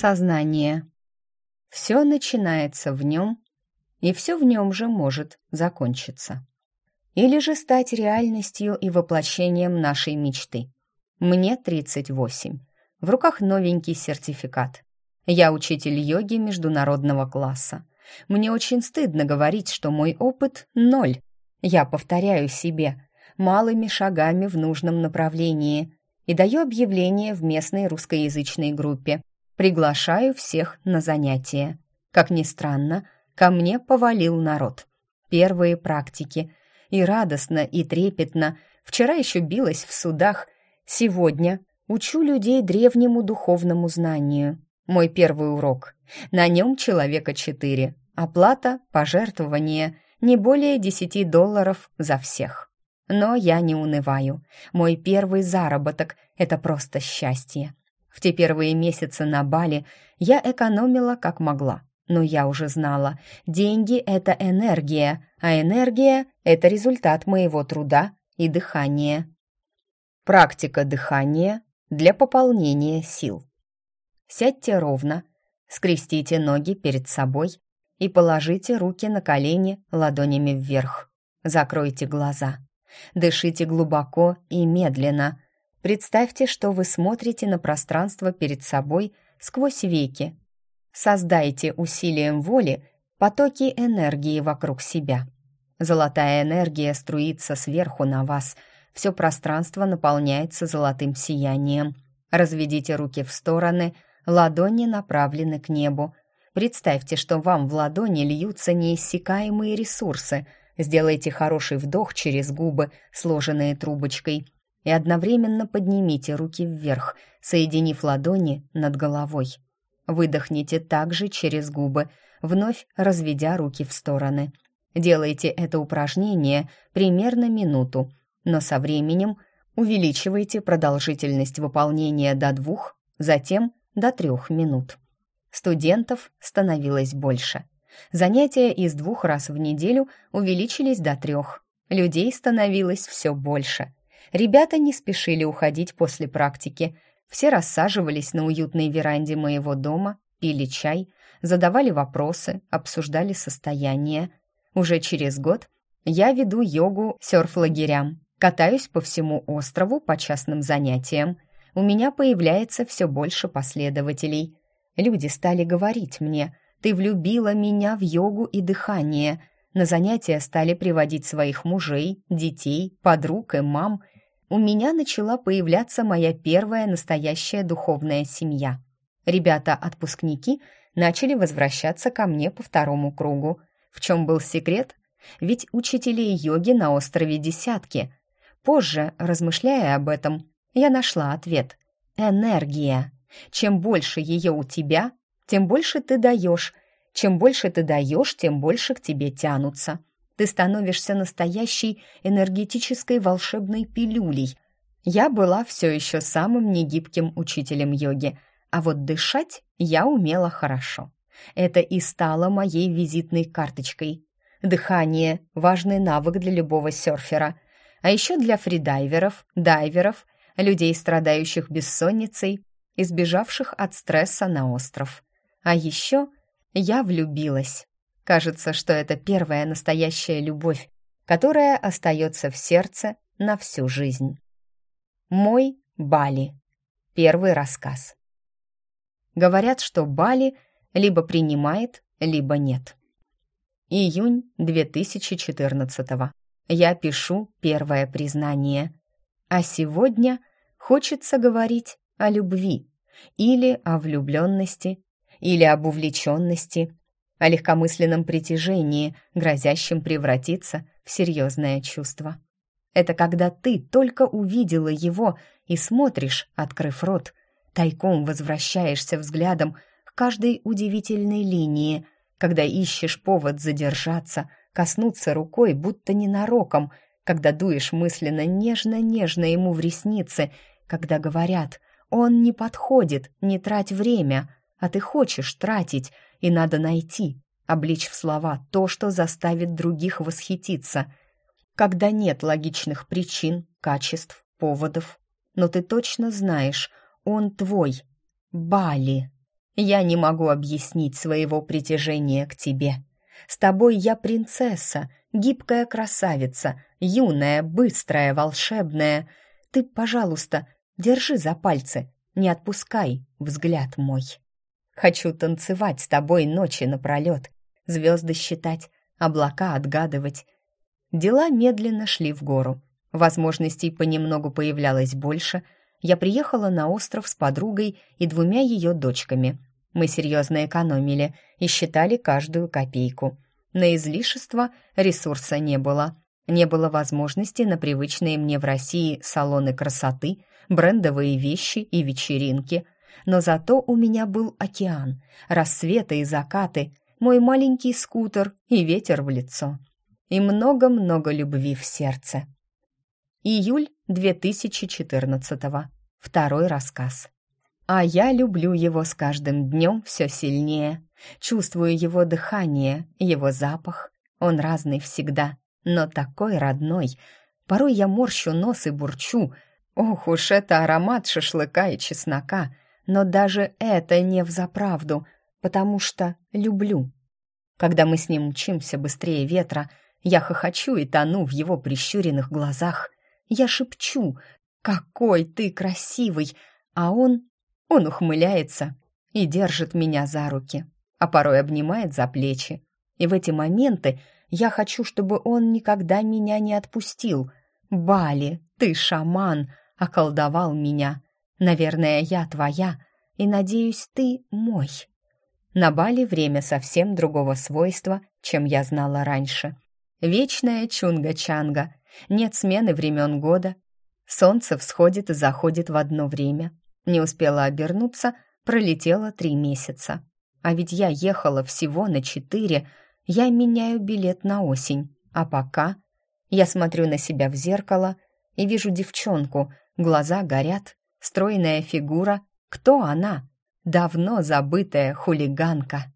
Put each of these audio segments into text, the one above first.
Сознание. Все начинается в нем, и все в нем же может закончиться. Или же стать реальностью и воплощением нашей мечты. Мне 38. В руках новенький сертификат. Я учитель йоги международного класса. Мне очень стыдно говорить, что мой опыт — ноль. Я повторяю себе малыми шагами в нужном направлении и даю объявление в местной русскоязычной группе. Приглашаю всех на занятия. Как ни странно, ко мне повалил народ. Первые практики. И радостно, и трепетно. Вчера еще билась в судах. Сегодня учу людей древнему духовному знанию. Мой первый урок. На нем человека четыре. Оплата, пожертвование, не более десяти долларов за всех. Но я не унываю. Мой первый заработок — это просто счастье. В те первые месяцы на Бали я экономила как могла. Но я уже знала, деньги — это энергия, а энергия — это результат моего труда и дыхания. Практика дыхания для пополнения сил. Сядьте ровно, скрестите ноги перед собой и положите руки на колени ладонями вверх. Закройте глаза. Дышите глубоко и медленно. Представьте, что вы смотрите на пространство перед собой сквозь веки. Создайте усилием воли потоки энергии вокруг себя. Золотая энергия струится сверху на вас. Все пространство наполняется золотым сиянием. Разведите руки в стороны – ладони направлены к небу. Представьте, что вам в ладони льются неиссякаемые ресурсы. Сделайте хороший вдох через губы, сложенные трубочкой, и одновременно поднимите руки вверх, соединив ладони над головой. Выдохните также через губы, вновь разведя руки в стороны. Делайте это упражнение примерно минуту, но со временем увеличивайте продолжительность выполнения до двух, затем до трех минут. Студентов становилось больше. Занятия из двух раз в неделю увеличились до трех. Людей становилось все больше. Ребята не спешили уходить после практики. Все рассаживались на уютной веранде моего дома, пили чай, задавали вопросы, обсуждали состояние. Уже через год я веду йогу серф-лагерям, катаюсь по всему острову по частным занятиям – у меня появляется все больше последователей. Люди стали говорить мне, «Ты влюбила меня в йогу и дыхание». На занятия стали приводить своих мужей, детей, подруг и мам. У меня начала появляться моя первая настоящая духовная семья. Ребята-отпускники начали возвращаться ко мне по второму кругу. В чем был секрет? Ведь учителей йоги на острове десятки. Позже, размышляя об этом, я нашла ответ. Энергия. Чем больше ее у тебя, тем больше ты даешь. Чем больше ты даешь, тем больше к тебе тянутся. Ты становишься настоящей энергетической волшебной пилюлей. Я была все еще самым негибким учителем йоги, а вот дышать я умела хорошо. Это и стало моей визитной карточкой. Дыхание – важный навык для любого серфера, а еще для фридайверов, дайверов людей, страдающих бессонницей, избежавших от стресса на остров. А еще я влюбилась. Кажется, что это первая настоящая любовь, которая остается в сердце на всю жизнь. Мой Бали. Первый рассказ. Говорят, что Бали либо принимает, либо нет. Июнь 2014 -го. Я пишу первое признание. А сегодня хочется говорить о любви или о влюбленности, или об увлеченности, о легкомысленном притяжении, грозящем превратиться в серьезное чувство. Это когда ты только увидела его и смотришь, открыв рот, тайком возвращаешься взглядом к каждой удивительной линии, когда ищешь повод задержаться, коснуться рукой, будто ненароком, когда дуешь мысленно нежно-нежно ему в ресницы, когда говорят «он не подходит, не трать время», а ты хочешь тратить, и надо найти, обличь в слова то, что заставит других восхититься, когда нет логичных причин, качеств, поводов. Но ты точно знаешь, он твой. Бали. Я не могу объяснить своего притяжения к тебе. С тобой я принцесса, гибкая красавица, юная, быстрая, волшебная. Ты, пожалуйста, держи за пальцы, не отпускай взгляд мой. Хочу танцевать с тобой ночи напролет, звезды считать, облака отгадывать. Дела медленно шли в гору. Возможностей понемногу появлялось больше. Я приехала на остров с подругой и двумя ее дочками. Мы серьезно экономили и считали каждую копейку. На излишество ресурса не было. Не было возможности на привычные мне в России салоны красоты, брендовые вещи и вечеринки. Но зато у меня был океан, рассветы и закаты, мой маленький скутер и ветер в лицо. И много-много любви в сердце. Июль 2014 -го. Второй рассказ. А я люблю его с каждым днем все сильнее. Чувствую его дыхание, его запах. Он разный всегда, но такой родной. Порой я морщу нос и бурчу. Ох уж это аромат шашлыка и чеснока. Но даже это не взаправду — потому что люблю. Когда мы с ним мчимся быстрее ветра, я хохочу и тону в его прищуренных глазах. Я шепчу «Какой ты красивый!» А он... он ухмыляется и держит меня за руки, а порой обнимает за плечи. И в эти моменты я хочу, чтобы он никогда меня не отпустил. «Бали, ты шаман!» — околдовал меня. «Наверное, я твоя, и, надеюсь, ты мой». На Бали время совсем другого свойства, чем я знала раньше. Вечная чунга-чанга, нет смены времен года. Солнце всходит и заходит в одно время. Не успела обернуться, пролетело три месяца. А ведь я ехала всего на четыре, я меняю билет на осень. А пока я смотрю на себя в зеркало и вижу девчонку, глаза горят, стройная фигура. Кто она? давно забытая хулиганка.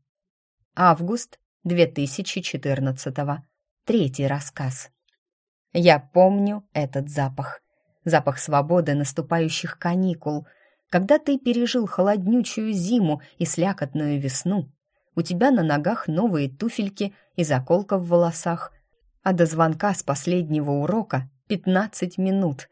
Август 2014 -го. Третий рассказ. Я помню этот запах. Запах свободы наступающих каникул. Когда ты пережил холоднючую зиму и слякотную весну, у тебя на ногах новые туфельки и заколка в волосах, а до звонка с последнего урока 15 минут.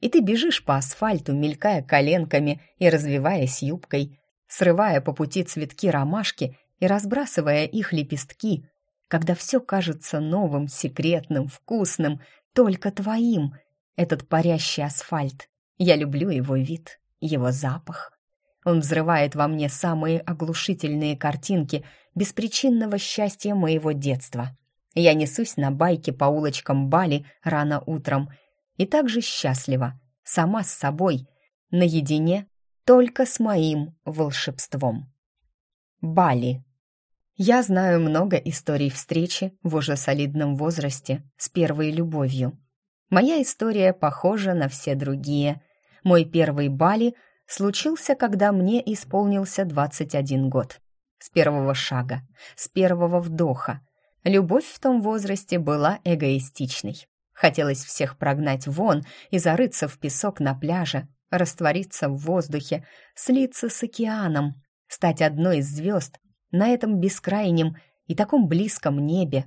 И ты бежишь по асфальту, мелькая коленками и развиваясь юбкой, срывая по пути цветки ромашки и разбрасывая их лепестки, когда все кажется новым, секретным, вкусным, только твоим, этот парящий асфальт. Я люблю его вид, его запах. Он взрывает во мне самые оглушительные картинки беспричинного счастья моего детства. Я несусь на байке по улочкам Бали рано утром и также счастлива, сама с собой, наедине только с моим волшебством. Бали. Я знаю много историй встречи в уже солидном возрасте с первой любовью. Моя история похожа на все другие. Мой первый Бали случился, когда мне исполнился 21 год. С первого шага, с первого вдоха. Любовь в том возрасте была эгоистичной. Хотелось всех прогнать вон и зарыться в песок на пляже, раствориться в воздухе, слиться с океаном, стать одной из звезд на этом бескрайнем и таком близком небе.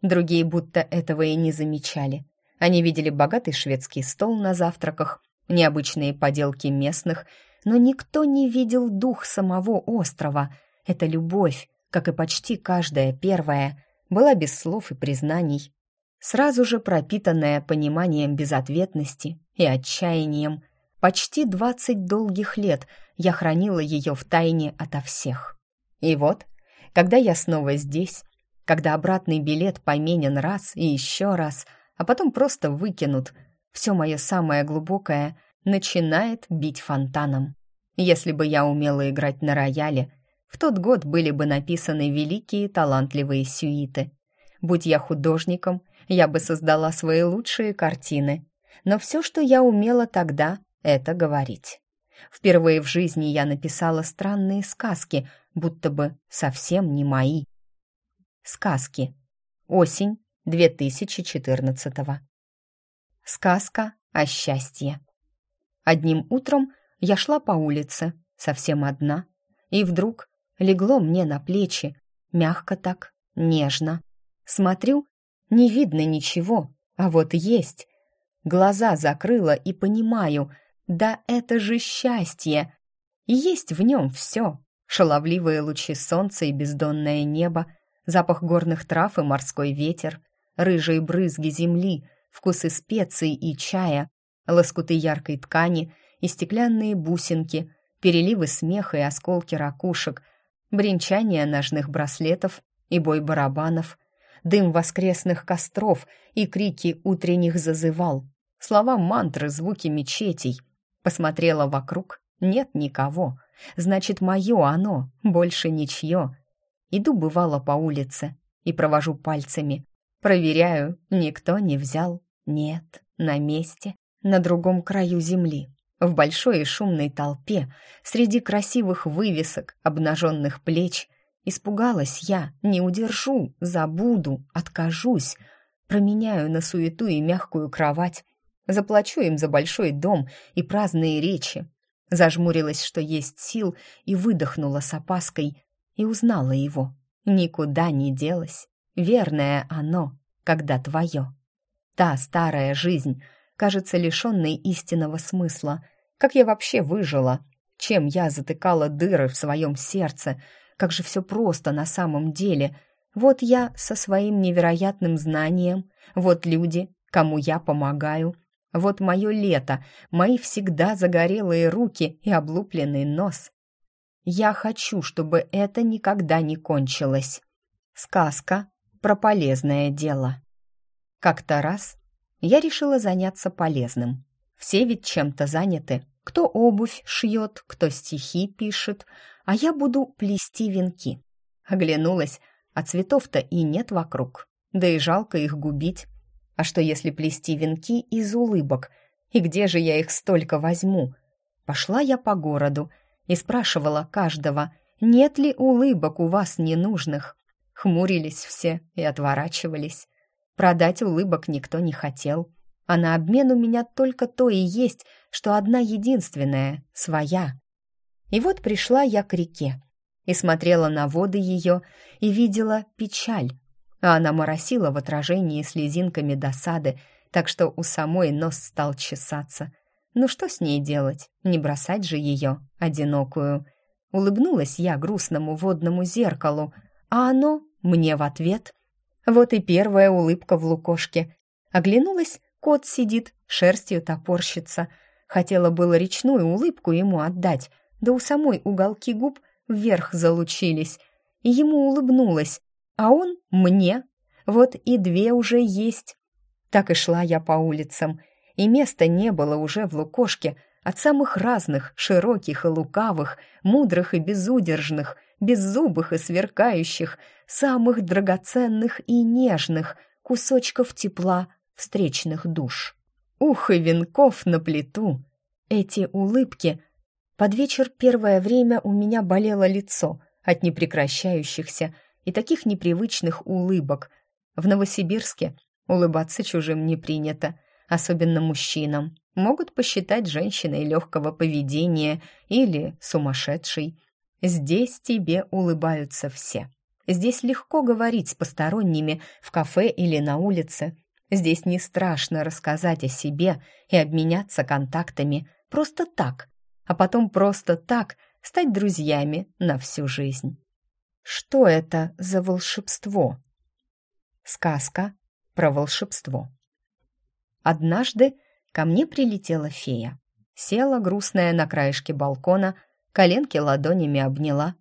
Другие будто этого и не замечали. Они видели богатый шведский стол на завтраках, необычные поделки местных, но никто не видел дух самого острова. Эта любовь, как и почти каждая первая, была без слов и признаний, сразу же пропитанная пониманием безответности и отчаянием – Почти двадцать долгих лет я хранила ее в тайне ото всех. И вот, когда я снова здесь, когда обратный билет поменен раз и еще раз, а потом просто выкинут, все мое самое глубокое начинает бить фонтаном. Если бы я умела играть на рояле, в тот год были бы написаны великие талантливые сюиты. Будь я художником, я бы создала свои лучшие картины. Но все, что я умела тогда, это говорить. Впервые в жизни я написала странные сказки, будто бы совсем не мои. Сказки. Осень 2014 -го. Сказка о счастье. Одним утром я шла по улице, совсем одна. и вдруг легло мне на плечи, мягко так, нежно. Смотрю, не видно ничего, а вот есть. Глаза закрыла и понимаю, да это же счастье! Есть в нем все. Шаловливые лучи солнца и бездонное небо, запах горных трав и морской ветер, рыжие брызги земли, вкусы специй и чая, лоскуты яркой ткани и стеклянные бусинки, переливы смеха и осколки ракушек, бренчание ножных браслетов и бой барабанов, дым воскресных костров и крики утренних зазывал, слова мантры, звуки мечетей. Посмотрела вокруг, нет никого. Значит, мое оно, больше ничье. Иду, бывало, по улице и провожу пальцами. Проверяю, никто не взял. Нет, на месте, на другом краю земли. В большой и шумной толпе, среди красивых вывесок, обнаженных плеч, испугалась я, не удержу, забуду, откажусь, променяю на суету и мягкую кровать, заплачу им за большой дом и праздные речи, Зажмурилась, что есть сил, и выдохнула с опаской, и узнала его. Никуда не делась. Верное оно, когда твое. Та старая жизнь, кажется лишенной истинного смысла. Как я вообще выжила? Чем я затыкала дыры в своем сердце? Как же все просто на самом деле. Вот я со своим невероятным знанием, вот люди, кому я помогаю — вот мое лето, мои всегда загорелые руки и облупленный нос. Я хочу, чтобы это никогда не кончилось. Сказка про полезное дело. Как-то раз я решила заняться полезным. Все ведь чем-то заняты. Кто обувь шьет, кто стихи пишет, а я буду плести венки. Оглянулась, а цветов-то и нет вокруг. Да и жалко их губить. А что если плести венки из улыбок? И где же я их столько возьму? Пошла я по городу и спрашивала каждого, нет ли улыбок у вас ненужных. Хмурились все и отворачивались. Продать улыбок никто не хотел. А на обмен у меня только то и есть, что одна единственная, своя. И вот пришла я к реке и смотрела на воды ее и видела печаль, а она моросила в отражении слезинками досады, так что у самой нос стал чесаться. Ну что с ней делать? Не бросать же ее, одинокую. Улыбнулась я грустному водному зеркалу, а оно мне в ответ. Вот и первая улыбка в лукошке. Оглянулась, кот сидит, шерстью топорщится. Хотела было речную улыбку ему отдать, да у самой уголки губ вверх залучились. И ему улыбнулась, а он мне. Вот и две уже есть. Так и шла я по улицам, и места не было уже в лукошке от самых разных, широких и лукавых, мудрых и безудержных, беззубых и сверкающих, самых драгоценных и нежных кусочков тепла встречных душ. Ух, и венков на плиту! Эти улыбки... Под вечер первое время у меня болело лицо от непрекращающихся, и таких непривычных улыбок. В Новосибирске улыбаться чужим не принято, особенно мужчинам. Могут посчитать женщиной легкого поведения или сумасшедшей. Здесь тебе улыбаются все. Здесь легко говорить с посторонними в кафе или на улице. Здесь не страшно рассказать о себе и обменяться контактами просто так, а потом просто так стать друзьями на всю жизнь. Что это за волшебство? Сказка про волшебство. Однажды ко мне прилетела фея. Села грустная на краешке балкона, коленки ладонями обняла.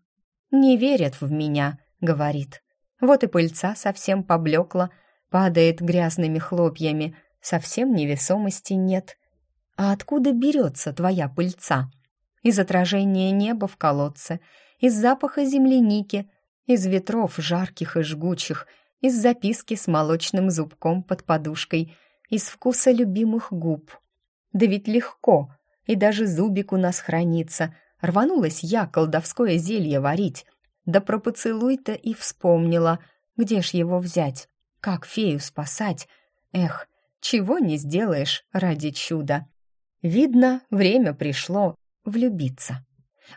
«Не верят в меня», — говорит. Вот и пыльца совсем поблекла, падает грязными хлопьями, совсем невесомости нет. А откуда берется твоя пыльца? Из отражения неба в колодце, из запаха земляники, из ветров жарких и жгучих, из записки с молочным зубком под подушкой, из вкуса любимых губ. Да ведь легко, и даже зубик у нас хранится. Рванулась я колдовское зелье варить. Да про поцелуй-то и вспомнила. Где ж его взять? Как фею спасать? Эх, чего не сделаешь ради чуда. Видно, время пришло влюбиться.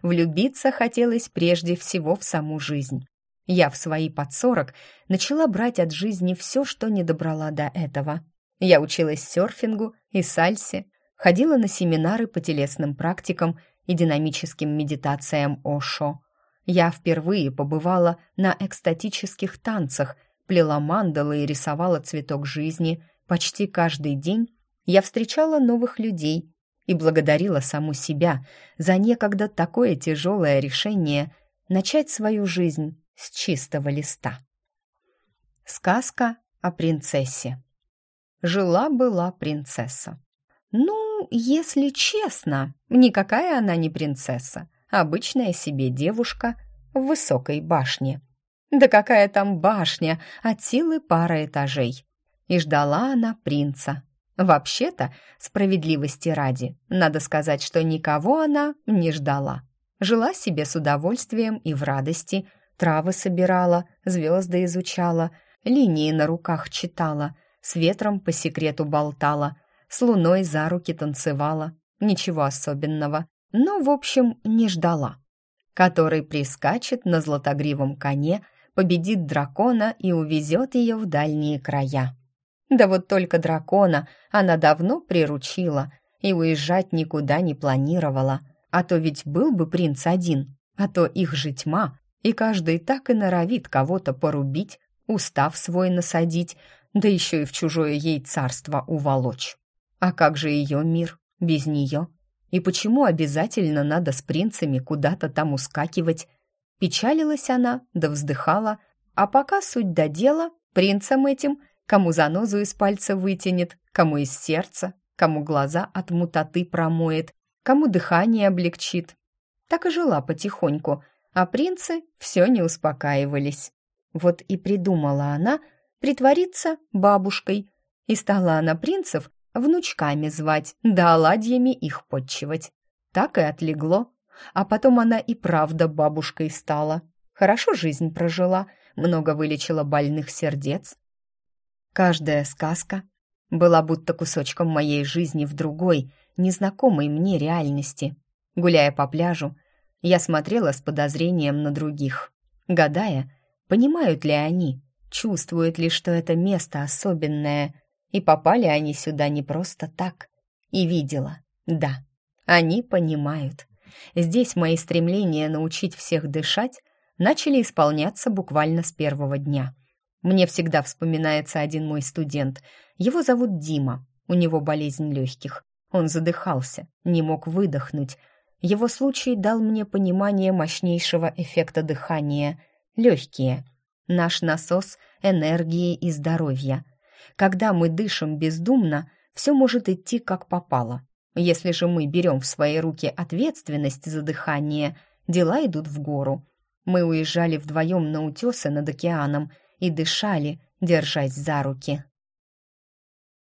Влюбиться хотелось прежде всего в саму жизнь. Я в свои под сорок начала брать от жизни все, что не добрала до этого. Я училась серфингу и сальсе, ходила на семинары по телесным практикам и динамическим медитациям Ошо. Я впервые побывала на экстатических танцах, плела мандалы и рисовала цветок жизни. Почти каждый день я встречала новых людей и благодарила саму себя за некогда такое тяжелое решение начать свою жизнь с чистого листа. Сказка о принцессе. Жила-была принцесса. Ну, если честно, никакая она не принцесса, обычная себе девушка в высокой башне. Да какая там башня, от силы пара этажей. И ждала она принца. Вообще-то, справедливости ради, надо сказать, что никого она не ждала. Жила себе с удовольствием и в радости, Травы собирала, звезды изучала, линии на руках читала, с ветром по секрету болтала, с луной за руки танцевала. Ничего особенного, но, в общем, не ждала. Который прискачет на златогривом коне, победит дракона и увезет ее в дальние края. Да вот только дракона она давно приручила и уезжать никуда не планировала, а то ведь был бы принц один, а то их же тьма, и каждый так и норовит кого-то порубить, устав свой насадить, да еще и в чужое ей царство уволочь. А как же ее мир без нее? И почему обязательно надо с принцами куда-то там ускакивать? Печалилась она, да вздыхала, а пока суть до дела, принцам этим, кому занозу из пальца вытянет, кому из сердца, кому глаза от мутоты промоет, кому дыхание облегчит. Так и жила потихоньку – а принцы все не успокаивались. Вот и придумала она притвориться бабушкой, и стала она принцев внучками звать, да оладьями их подчивать. Так и отлегло. А потом она и правда бабушкой стала. Хорошо жизнь прожила, много вылечила больных сердец. Каждая сказка была будто кусочком моей жизни в другой, незнакомой мне реальности. Гуляя по пляжу, я смотрела с подозрением на других, гадая, понимают ли они, чувствуют ли, что это место особенное, и попали они сюда не просто так. И видела, да, они понимают. Здесь мои стремления научить всех дышать начали исполняться буквально с первого дня. Мне всегда вспоминается один мой студент. Его зовут Дима, у него болезнь легких. Он задыхался, не мог выдохнуть, его случай дал мне понимание мощнейшего эффекта дыхания. Легкие. Наш насос энергии и здоровья. Когда мы дышим бездумно, все может идти как попало. Если же мы берем в свои руки ответственность за дыхание, дела идут в гору. Мы уезжали вдвоем на утесы над океаном и дышали, держась за руки.